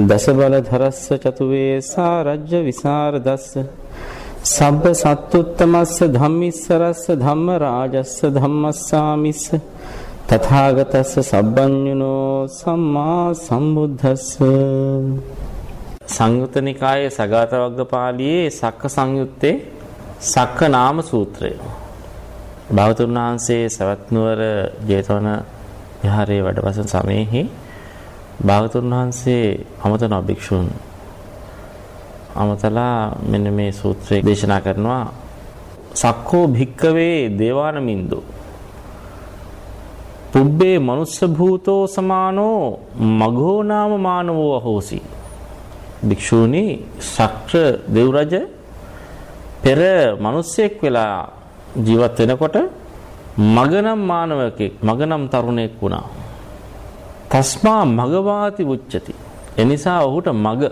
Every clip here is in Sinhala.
දස බල ධරස්ස චතුවේ සාරජ්‍ය විසරදස්ස. සබ්බ සත්තුත්තමස්ස ධම්මිස්සරස්ස ධම්ම රාජස්ස ධම්මස්සාමිස්ස. තථාගතස්ස සබ්බඤුනෝ සම්මා සම්බුද්දස්ස. සංයුත නිකායේ සගත වග්ගපාළියේ සක්ක සංයුත්තේ සක්ක නාම සූත්‍රය. භාවතුන් වහන්සේ සවැත් නුවර ජේතවන විහාරයේ වැඩවසන සමයේහි භාගතුන් වහන්සේ අමතන භික්ෂුන් අමතලා මෙන්න මේ සූත්‍රය දේශනා කරනවා. සක්කෝ භික්කවේ දේවානමින්දෝ. පුබ්බේ මනුස්ස භූතෝ සමානෝ මගෝ නාම මානවෝ අහෝසි භික්ෂූනි ශක්‍ර දෙව්රජ පෙර මිනිසෙක් වෙලා ජීවත් වෙනකොට මගනම් මානවකෙක් මගනම් තරුණයෙක් වුණා. තස්මා මගවාති උච්චති. එනිසා ඔහුට මග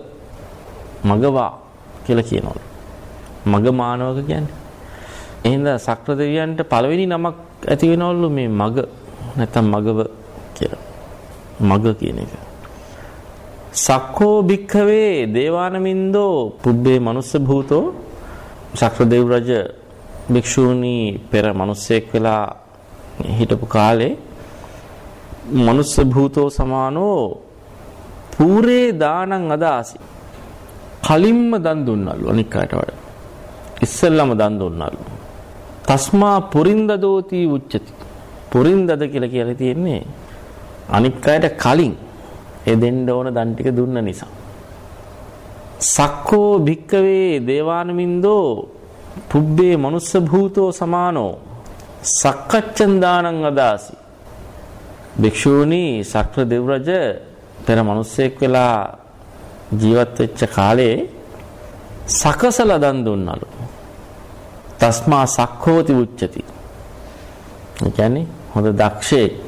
මගවා කියලා කියනවලු. මග මානවක කියන්නේ. එහෙනම් සක්‍ර දෙවියන්ට පළවෙනි නමක් ඇති වෙනවලු මේ මග නැත්නම් මගව කියලා. මග කියන එක. සක්කෝ භික්ඛවේ දේවානමින්දෝ පුබ්බේ මනුස්ස භූතෝ සක්‍ර දෙව් රජ භික්ෂූනි පෙර මිනිසෙක් වෙලා හිටපු කාලේ මනුස්ස භූතෝ සමානෝ පූරේ දානං අදාසි. කලින්ම දන් දුන්නලු අනික් අයට වඩා. ඉස්සෙල්ලම දන් දුන්නලු. තස්මා පුරින්දදෝති උච්චති. පුරින්දද කියලා කියලා තියෙන්නේ අනික් අයට කලින් ඒ දෙන්න ඕන දන් ටික දුන්න නිසා. සක්කෝ භික්කවේ දේවානමින්දෝ පුබ්බේ මනුස්ස භූතෝ සමානෝ සක්කච්ඡන් දානං අදාසි භික්ෂූනි සක්‍ර දෙව්රජ පෙර මිනිස්සෙක් වෙලා ජීවත් වෙච්ච කාලේ සකසලා දන් දුන්නලු. තස්මා සක්ඛෝති උච්චති. ඒ කියන්නේ හොඳ දක්ෂයෙක්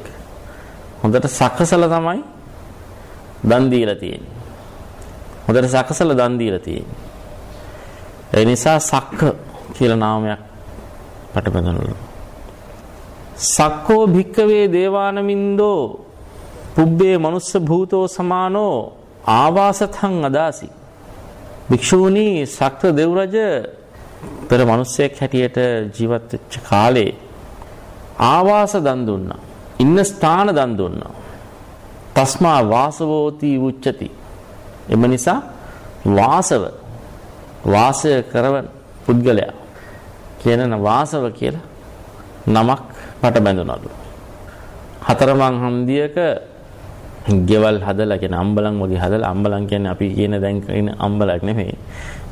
හොඳට සකසලා තමයි දන් දීලා තියෙන්නේ. හොඳට සකසලා දන් දීලා තියෙන්නේ. ඒ නිසා සක්ක කියලා නාමයක් පටබඳනලු. සක්කෝ භික්කවේ දේවානමින්දෝ පුබ්බේ මනුස්ස භූතෝ සමානෝ ආවාසතං අදාසි. භික්ෂූනි සක්‍ර දෙව්රජ පෙර මිනිසෙක් හැටියට ජීවත් වෙච්ච කාලේ ආවාස දන් දුන්නා. ඉන්න ස්ථාන දන් දුන්නා. තස්මා වාසවෝති උච්චති එම නිසා වාසව වාසය කරවන පුද්ගලයා. කියන වාසව කියලා නමක් මට බැඳුනලු. හතරමං හන්දියක ගෙවල් හදලා කියන අම්බලන් වගේ හදලා අම්බලන් කියන්නේ අපි කියන දැන් කියන අම්බලක් නෙමෙයි.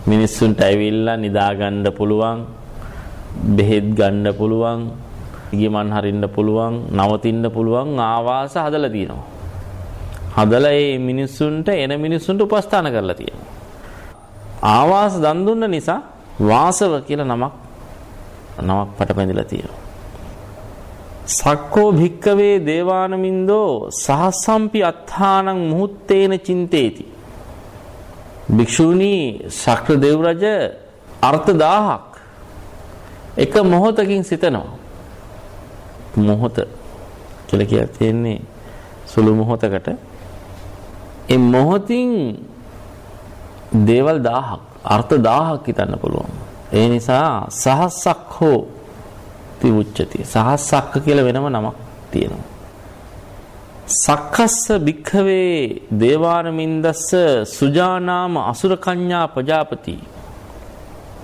මිනිස්සුන්ට ඇවිල්ලා නිදා ගන්න පුළුවන්, බෙහෙත් ගන්න පුළුවන්, ගිමන් හරින්න පුළුවන්, නවතින්න පුළුවන් ආවාස හදලා තියෙනවා. හදලා ඒ මිනිස්සුන්ට එන මිනිස්සුන්ට උපස්ථාන කරලා තියෙනවා. ආවාස දන් දුන්න නිසා වාසව කියලා නමක් නමක් පටපැඳිලා තියෙනවා. සක්කෝ භික්කවේ දේවානමින්දෝ සහසම්පි අත්ථානං මුහුත්තේන චින්තේති. භික්ෂූනී ශක්‍ර දෙව්රජ අර්ථ දාහක් එක මොහොතකින් සිතනවා. මොහොත කියලා කියලා තියෙන්නේ සුළු මොහොතකට ඒ මොහොතින් දේවල් 1000ක් අර්ථ 1000ක් හිතන්න පුළුවන්. ඒ නිසා සහස්සක් හෝ තිවුච්චති. සහස්සක්ක කියලා වෙනම නමක් තියෙනවා. සක්කස්ස භික්ඛවේ දේවානමින්දස්ස සුජානාම අසුර කඤ්ඤා ප්‍රජාපති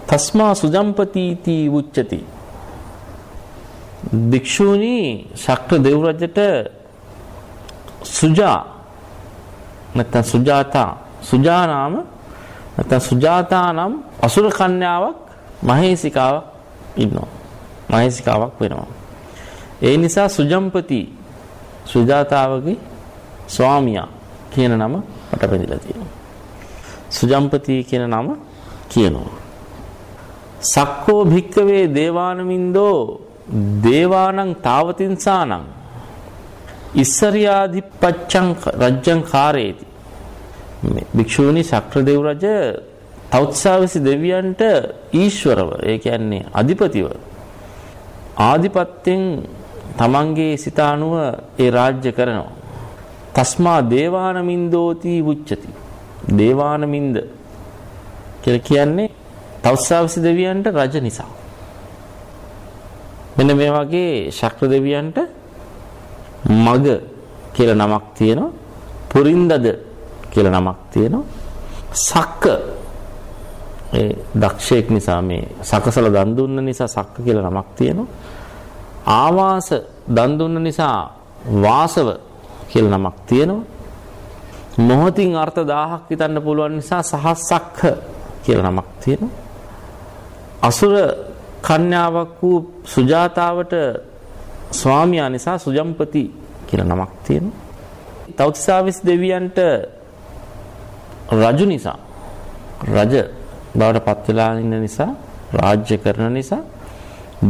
තස්මා සුජම්පතීති උච්චති. භික්ෂූනි ශක්‍ර දෙව් රජට සුජා නැත්නම් සුජාතා සුජා නාම නැත්නම් සුජාතා නම් අසුර කන්‍යාවක් මහේසිකාවක් ඉන්නවා. මහේසිකාවක් වෙනවා. ඒ නිසා සුජම්පති සුජාතාවගේ ස්වාමියා කියන නම මට බැඳිලා තියෙනවා. සුජම්පති කියන නම කියනවා. සක්කෝ භික්කවේ දේවානමින්දෝ දේවානං තාවතින්සානං ඉස්සරියාධිපච්චං රජ්ජං කාරේති භික්ෂූනි ශක්‍රදේව් රජ තෞත්සාවසි දෙවියන්ට ඊශ්වරව ඒ කියන්නේ අධිපතිව ආධිපත්‍යෙන් තමන්ගේ සිත අනුව ඒ රාජ්‍ය කරනවා තස්මා දේවානමින්දෝති උච්චති දේවානමින්ද කියලා කියන්නේ තවුස්සාවසි දෙවියන්ට රජ නිසා. මෙන්න මේ වගේ ශක්‍ර දෙවියන්ට මග කියලා නමක් තියෙනවා. පුරින්දද කියලා නමක් තියෙනවා. සක්ක ඒ දක්ෂයෙක් නිසා මේ සකසල දන් දුන්න නිසා සක්ක කියලා නමක් තියෙනවා. ආවාස දන් දුන්න නිසා වාසව කියලා නමක් තියෙනවා. මොහොතින් අර්ථ 1000ක් හිතන්න පුළුවන් නිසා සහස්සක්ඛ කියලා නමක් තියෙනවා. අසුර කන්‍යාවක් වූ සුජාතාවට ස්වාමියා නිසා සුජම්පති කියලා නමක් තියෙනවා. තෞතිසාවිස් දෙවියන්ට රජු නිසා රජ බවට පත් වෙලා ඉන්න නිසා රාජ්‍ය කරන නිසා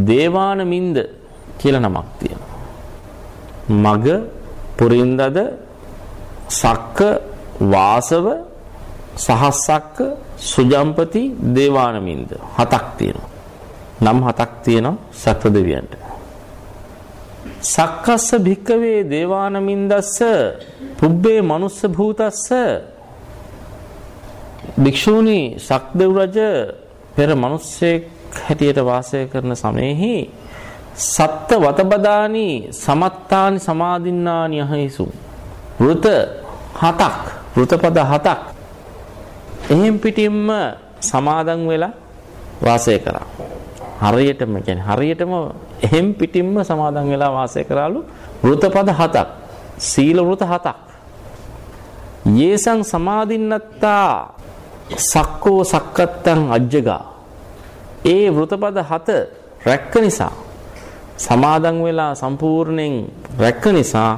දේවානමින්ද කියලා නමක් තියෙනවා. මග පුරින්දද සක්ක වාසව සහස්සක්ක සුජම්පති දේවානමින්ද හතක් තියෙනවා. නම් හතක් තියෙනවා සක්‍ර දෙවියන්ට. සක්කස්ස භික්කවේ දේවානමින්දස්ස පුබ්බේ මනුස්ස භූතස්ස භික්ෂූනි සක්දෙව් රජ පෙර මිනිස්සෙක් හැටියට වාසය කරන සමයේහි සත්ත වතබදානි සමත්තානි සමාදින්නානි අහේසු වෘත හතක් වෘතපද හතක් එහෙම් පිටින්ම සමාදන් වෙලා වාසය කරා. හරියටම කියන්නේ හරියටම එහෙම් පිටින්ම සමාදන් වෙලා වාසය කරාලු වෘතපද හතක්. සීල වෘත හතක්. යේසං සමාදින්නත්තා සක්කෝ සක්කත්තං අජ්ජගා. ඒ වෘතපද හත රැක්ක නිසා සමාදන් වෙලා සම්පූර්ණයෙන් රැක්ක නිසා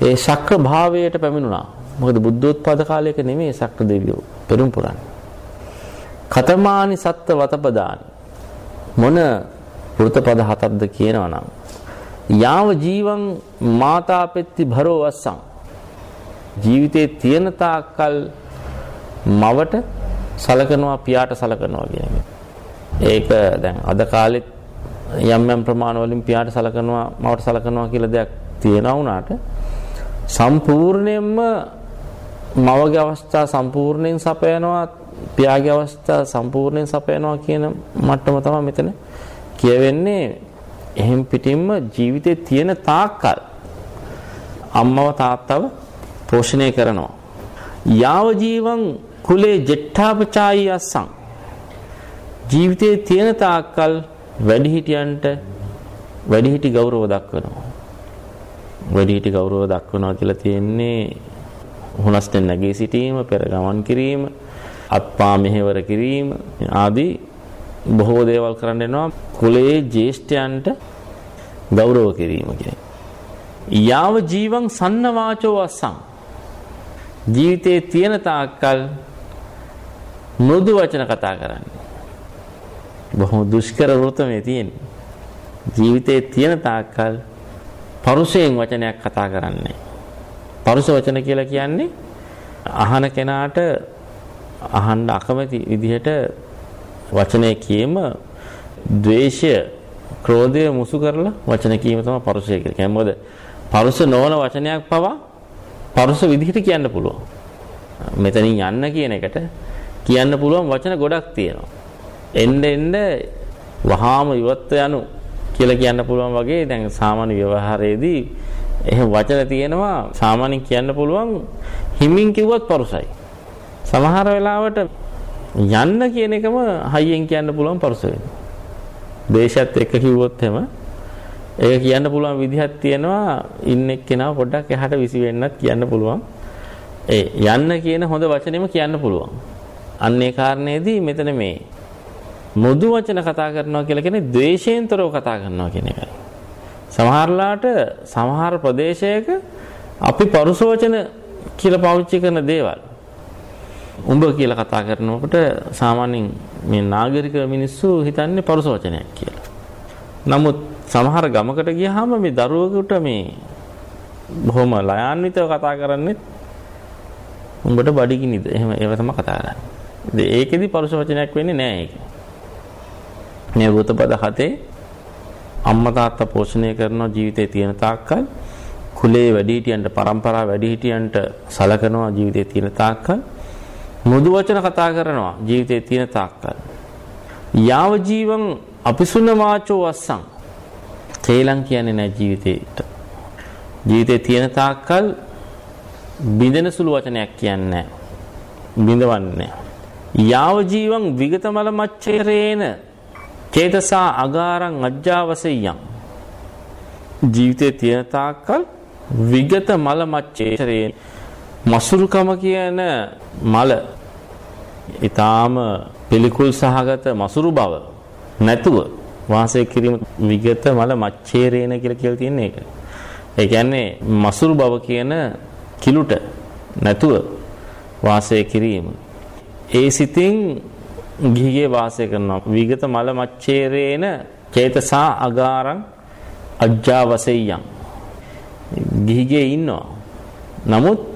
ඒ ශක්‍ර භාවයට පැමිණුණා. මොකද බුද්ධෝත්පාද කාලයක නෙමෙයි ශක්‍ර දෙවියෝ පෙරම් පුරන්නේ. කතමානි සත්ත වතපදානි මොන වෘතපද හතක්ද කියනවා නම් යාව ජීවං මාතා පෙත්ති භරෝ වස්සං ජීවිතේ තියෙන තාක්කල් මවට සලකනවා පියාට සලකනවා කියන ඒක දැන් අද කාලෙත් යම් යම් ප්‍රමාණ වලින් පියාට සලකනවා මවට සලකනවා කියලා දෙයක් තියෙනවා වුණාට සම්පූර්ණයෙන්ම මවගේ අවස්ථා සම්පූර්ණයෙන් සපයනවා පියාගේ අවස්ථා සම්පූර්ණයෙන් සපයනවා කියන මට්ටම තමයි මෙතන කියවෙන්නේ. එහෙම් පිටින්ම ජීවිතේ තියෙන තාක්කල් අම්මව තාත්තව පෝෂණය කරනවා. යාව ජීවං කුලේ ජෙට්ඨාපචායි අස්සං. ජීවිතේ තියෙන තාක්කල් වැඩිහිටියන්ට වැඩිහිටි ගෞරව දක්වනවා වැඩිහිටි ගෞරව දක්වනවා කියලා තියෙන්නේ හුනස්තෙන් නැගී සිටීම, පෙර ගමන් කිරීම, අත්පා මෙහෙවර කිරීම ආදී බොහෝ දේවල් කරන්න එනවා කුලයේ ජේෂ්ඨයන්ට ගෞරව කිරීම කියන්නේ. යාව ජීවං සන්න වාචෝ අස්සං ජීවිතේ තියෙන තාක්කල් මෘදු වචන කතා කරන්නේ. බොහොම දුෂ්කර වෘත මේ තියෙන්නේ. ජීවිතේ තියෙන තාක්කල් පරුෂයෙන් වචනයක් කතා කරන්නේ. පරුෂ වචන කියලා කියන්නේ අහන කෙනාට අහන්න අකමැති විදිහට වචනය කීම ද්වේෂය ක්‍රෝධය මුසු කරලා වචන කීම තමයි පරුෂය කියලා කියන්නේ. මොකද පරුෂ නොවන වචනයක් පවා පරුෂ විදිහට කියන්න පුළුවන්. මෙතනින් යන්න කියන එකට කියන්න පුළුවන් වචන ගොඩක් තියෙනවා. එන්න එන්න වහාම ඉවත් යනු කියලා කියන්න පුළුවන් වගේ දැන් සාමාන්‍ය ව්‍යවහාරයේදී එහෙම වචන තියෙනවා සාමාන්‍යයෙන් කියන්න පුළුවන් හිමින් කිව්වත් පරුසයි. සමහර වෙලාවට යන්න කියන එකම හයියෙන් කියන්න පුළුවන් පරුස වෙනවා. දේශයත් එක්ක කිව්වොත් එහෙම ඒක කියන්න පුළුවන් විදිහක් තියෙනවා ඉන්න එක්කෙනා පොඩ්ඩක් එහාට විසි වෙන්නත් කියන්න පුළුවන්. ඒ යන්න කියන හොඳ වචනෙම කියන්න පුළුවන්. අන්න ඒ කාරණේදී මෙතන මේ මුදු වචන කතා කරනවා කියලා කියන්නේ ද්වේෂයෙන්තරව කතා කරනවා කියන එකයි. සමහරලාට සමහර ප්‍රදේශයක අපි පරුස වචන කියලා පාවිච්චි කරන දේවල් උඹ කියලා කතා කරනකොට සාමාන්‍යයෙන් මේ නාගරික මිනිස්සු හිතන්නේ පරුස වචනයක් කියලා. නමුත් සමහර ගමකට ගියාම මේ දරුවෙකුට මේ බොහොම ලයාන්විතව කතා කරන්නේ උඹට බඩගිනිද එහෙම ඒව තමයි කතා කරන්නේ. ඒකෙදි පරුස වචනයක් වෙන්නේ නැහැ ඒක. මේ වෘතපද හතේ අම්මා තාත්තා පෝෂණය කරන ජීවිතේ තියෙන තාක්කල් කුලේ වැඩිහිටියන්ට પરම්පරා වැඩිහිටියන්ට සලකනවා ජීවිතේ තියෙන තාක්කල්. මුදු වචන කතා කරනවා ජීවිතේ තියෙන තාක්කල්. යාව ජීවං අපිසුන වාචෝ වස්සං. තේලං කියන්නේ නැහැ ජීවිතේට. ජීවිතේ තියෙන තාක්කල් බිඳෙන සුළු වචනයක් කියන්නේ බිඳවන්නේ යාව ජීවං විගතමල මච්චේරේන චේතසා අගාරං අජ්ජාවසෙය්‍යං ජීවිතේ තියෙන තාක්කල් විගත මල මච්චේරේ මසුරුකම කියන මල ඊටාම පිළිකුල් සහගත මසුරු බව නැතුව වාසය කිරීම විගත මල මච්චේරේන කියලා කියලා තියෙන එක. ඒ කියන්නේ මසුරු බව කියන කිලුට නැතුව වාසය කිරීම. ඒ සිතින් ගිහිගේ වාසය කරනවා. විගත මල මච්චේරේන චේතසා අගාරං අජ්ජාවසෙය්‍යං. ගිහිගේ ඉන්නවා. නමුත්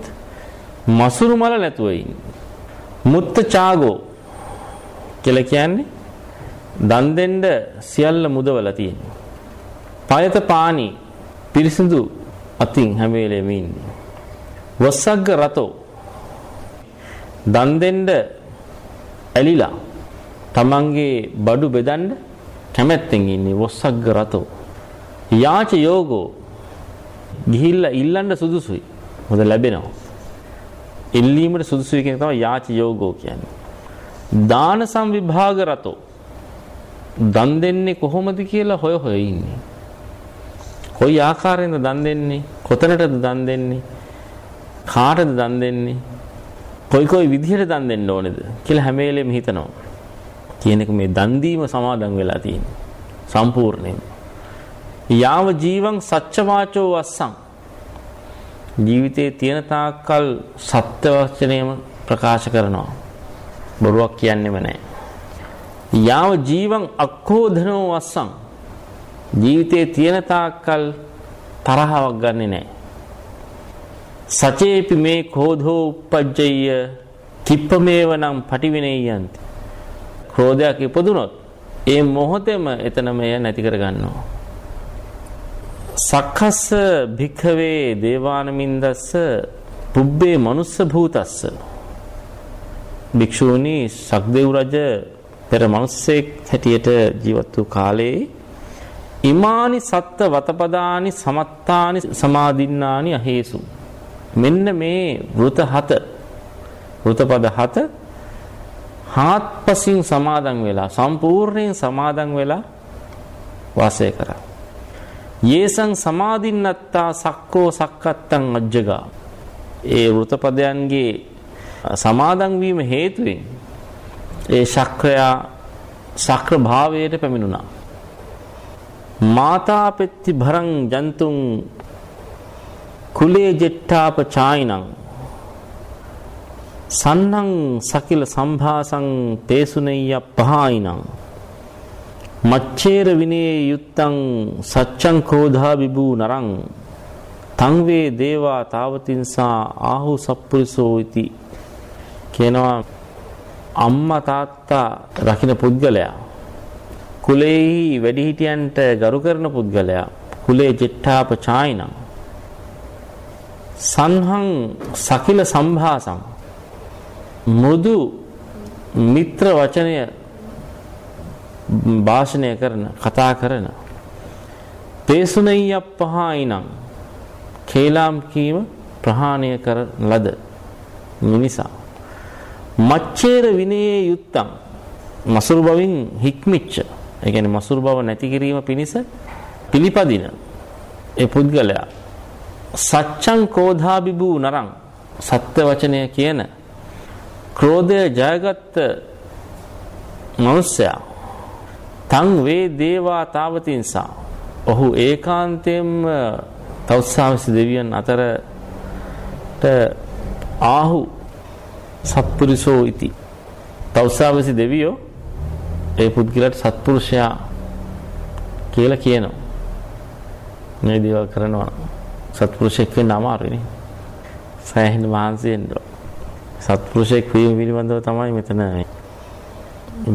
මසුරු මල නැතුව ඉන්නේ. මුත්ත චාගෝ කියලා කියන්නේ දන් දෙන්න සියල්ල මුදවලා තියෙනවා. පයත පානි පිරිසිදු අතින් හැම වෙලේම ඉන්නේ. වස්සග්ග රතෝ දන් දෙන්න ඇලිලා තමන්ගේ බඩු බෙදන්න කැමැත්තෙන් ඉන්නේ වස්සග්ග රතෝ. යාච යෝගෝ ගිහිල්ලා ඉල්ලන්න සුදුසුයි. මොකද ලැබෙනවා. ඉල්ලීමට සුදුසුයි කියන තමයි යාච යෝගෝ කියන්නේ. දාන සංවිභාග රතෝ දන් දෙන්නේ කොහොමද කියලා හොය හොය ඉන්නේ. කොයි ආකාරයෙන්ද දන් දෙන්නේ? කොතනටද දන් දෙන්නේ? කාටද දන් දෙන්නේ? කොයි කොයි විදිහට දන් දෙන්න ඕනේද කියලා හැම වෙලේම හිතනවා. කියන එක මේ දන් දීම සමාදන් වෙලා තියෙන්නේ. සම්පූර්ණයෙන්. යාව ජීවං සච්චවාචෝ වස්සං ජීවිතයේ තියෙන තාක්කල් සත්‍ය වචනයම ප්‍රකාශ කරනවා. බොරුවක් කියන්නෙම නැහැ. යාව ජීවං අක්ඛෝධනෝ වස්සං ජීවිතයේ තියෙන තාක්කල් තරහවක් ගන්නෙ නැහැ. සචේපි මේ කෝධෝ uppajjayya කිප්පමේවනම් පටිවිනේයන්ති. ක්‍රෝධයක් ඉපදුනොත් ඒ මොහොතේම එතනම එය නැති කර ගන්නවා. සක්කස්ස භික්ඛවේ දේවානමින්දස්ස පුබ්බේ මනුස්ස භූතස්ස භික්ෂූනි සක්දේව් රජ පෙර මිනිස්සෙක් හැටියට ජීවත් වූ කාලේ ඉමානි සත්ත වතපදානි සමත්තානි සමාදින්නානි අහේසු මෙන්න මේ වෘත හත වෘතපද හත හාත්පසින් සමාදන් වෙලා සම්පූර්ණයෙන් සමාදන් වෙලා වාසය කරා. යේසං සමාදින්නත්තා සක්කෝ සක්කත්තං අජ්ජගා. ඒ වෘතපදයන්ගේ සමාදන් වීම හේතුවෙන් ඒ ශක්‍රයා ශක්‍ර භාවයට පැමිණුණා. මාතා පෙත්ති භරං ජන්තුන් කුලේ ජෙට්ටාප චායිනං සන්නං සකිල සම්භාසං තේසුනෙය්‍ය පහායිනං මච්චේර විනේ යුත්තං සච්ඡං කෝධා විබූ නරං තං වේ දේවා තාවතින්සා ආහු සප්පුරිසෝ इति කියනවා අම්මා තාත්තා රකින්න පුද්ගලයා. කුලේහි වැඩිහිටියන්ට ගරු කරන පුද්ගලයා. කුලේ ජෙට්ඨාප චායිනම් සංහං සකිල සම්භාසං. මෘදු මිත්‍ර වචනය භාෂණය කරන කතා කරන. තේසුනయ్య පහයිනම් කේලාම් කීම ප්‍රහාණය කරන ලද මිනිසා. මච්චේර විනයේ යුත්තම් මසුරු බවින් හික්මිච්ච. ඒ කියන්නේ මසුරු බව නැති කිරීම පිණිස පිළිපදින ඒ පුද්ගලයා. සච්ඡං කෝධාබිබූ නරං. සත්‍ය වචනය කියන ක්‍රෝධය ජයගත්ත මනුස්සයා තං වේ දේවා තාවතින්සා ඔහු ඒකාන්තයෙන්ම තවුස්සාවිසි දෙවියන් අතරට ආහු සත්පුරුෂෝ ඉති තවුස්සාවිසි දෙවියෝ ඒ පුද්ගලට සත්පුරුෂයා කියලා කියනවා මේ දේවල් කරනවා සත්පුරුෂෙක් වෙන්න අමාරුනේ සෑහෙන මහන්සි වෙන්න සත්පුරුෂෙක් වීම පිළිබඳව තමයි මෙතන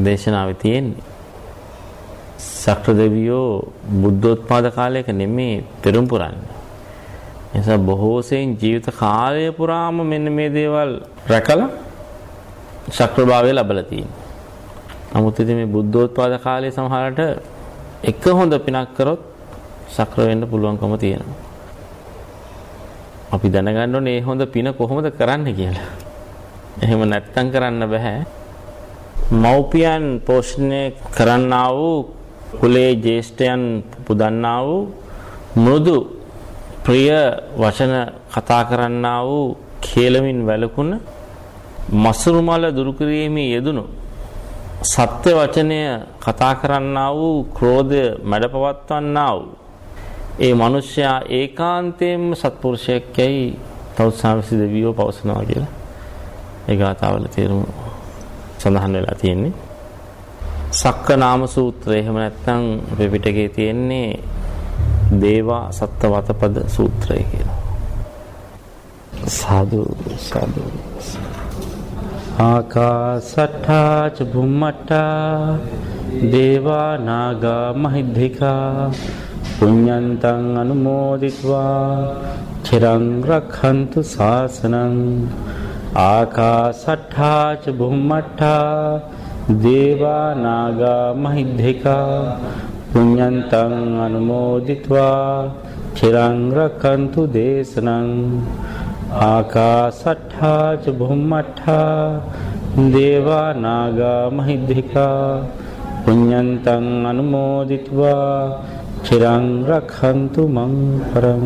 දේශනාවේ තියෙන්නේ සක්‍ර දෙවියෝ බුද්ධෝත්පාද කාලයක නෙමේ පෙරම් පුරන්නේ. නිසා බොහෝ සෙයින් ජීවිත කාලය පුරාම මෙන්න මේ දේවල් රැකලා ශක්‍රභාවය ලැබලා තියෙනවා. නමුත් ඉතින් මේ බුද්ධෝත්පාද කාලයේ සමහරට එක හොඳ පිනක් කරොත් ශක්‍ර වෙන්න පුළුවන්කම තියෙනවා. අපි දැනගන්න ඕනේ මේ හොඳ පින කොහොමද කරන්න කියලා. එහෙම නැත්තම් කරන්න බෑ. මව්පියන් පෝෂණය කරන්නා වූ කුලේ ජේෂ්ඨයන් පුදන්නා වූ මෘදු ප්‍රිය වචන කතා කරන්නා වූ කේලමින් වැළකුණ මසුරු මල දුරු කිරීමේ යෙදුණු සත්‍ය වචනය කතා කරන්නා වූ ක්‍රෝධය මැඩපවත්වන්නා වූ ඒ මිනිසයා ඒකාන්තයෙන්ම සත්පුරුෂයෙක් යයි තවුසාවිසි දෙවියෝ පවසනවා කියලා ඒ ගාථාවල තේරුම සඳහන් වෙලා තියෙන්නේ. සක්කනාම සූත්‍රය එහෙම නැත්නම් අපේ පිටකේ තියෙන්නේ දේවා සත්වතපද සූත්‍රය කියලා. සාදු සාදු ආකාසට්ඨා ච බුම්මට්ඨා දේවා නාග මහිද්దికා පුඤ්ඤන්තං අනුමෝදිත्वा චිරං රක්ඛන්තු ශාසනං ආකාසට්ඨා ච බුම්මට්ඨා දේවා නාග මහිද්దికා පුඤ්ඤන්තං අනුමෝදිत्वा චිරං රක්칸තු දේශනං ආකාසට්ඨා ච බුම්මට්ඨා දේවා නාග මහිද්దికා පුඤ්ඤන්තං අනුමෝදිत्वा චිරං රක්칸තු මං පරං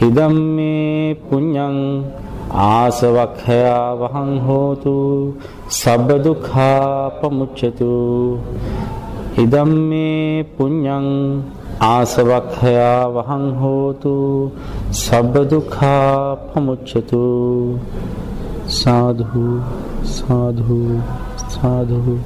ඉදම්මේ පුඤ්ඤං ආසවක්ඛයා වහං හෝතු සබ්බ දුක්ඛා පමුච්ඡතු ඉදම්මේ පුඤ්ඤං ආසවක්ඛයා වහං හෝතු සබ්බ දුක්ඛා පමුච්ඡතු සාධු සාධු සාධු